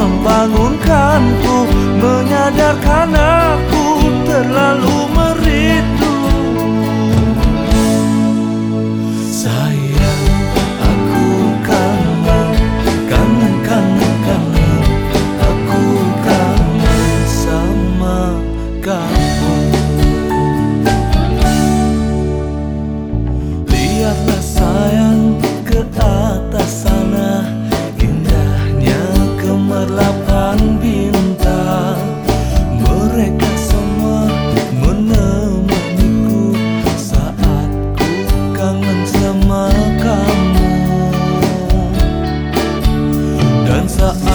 membangunkanku Menyadarkan aku to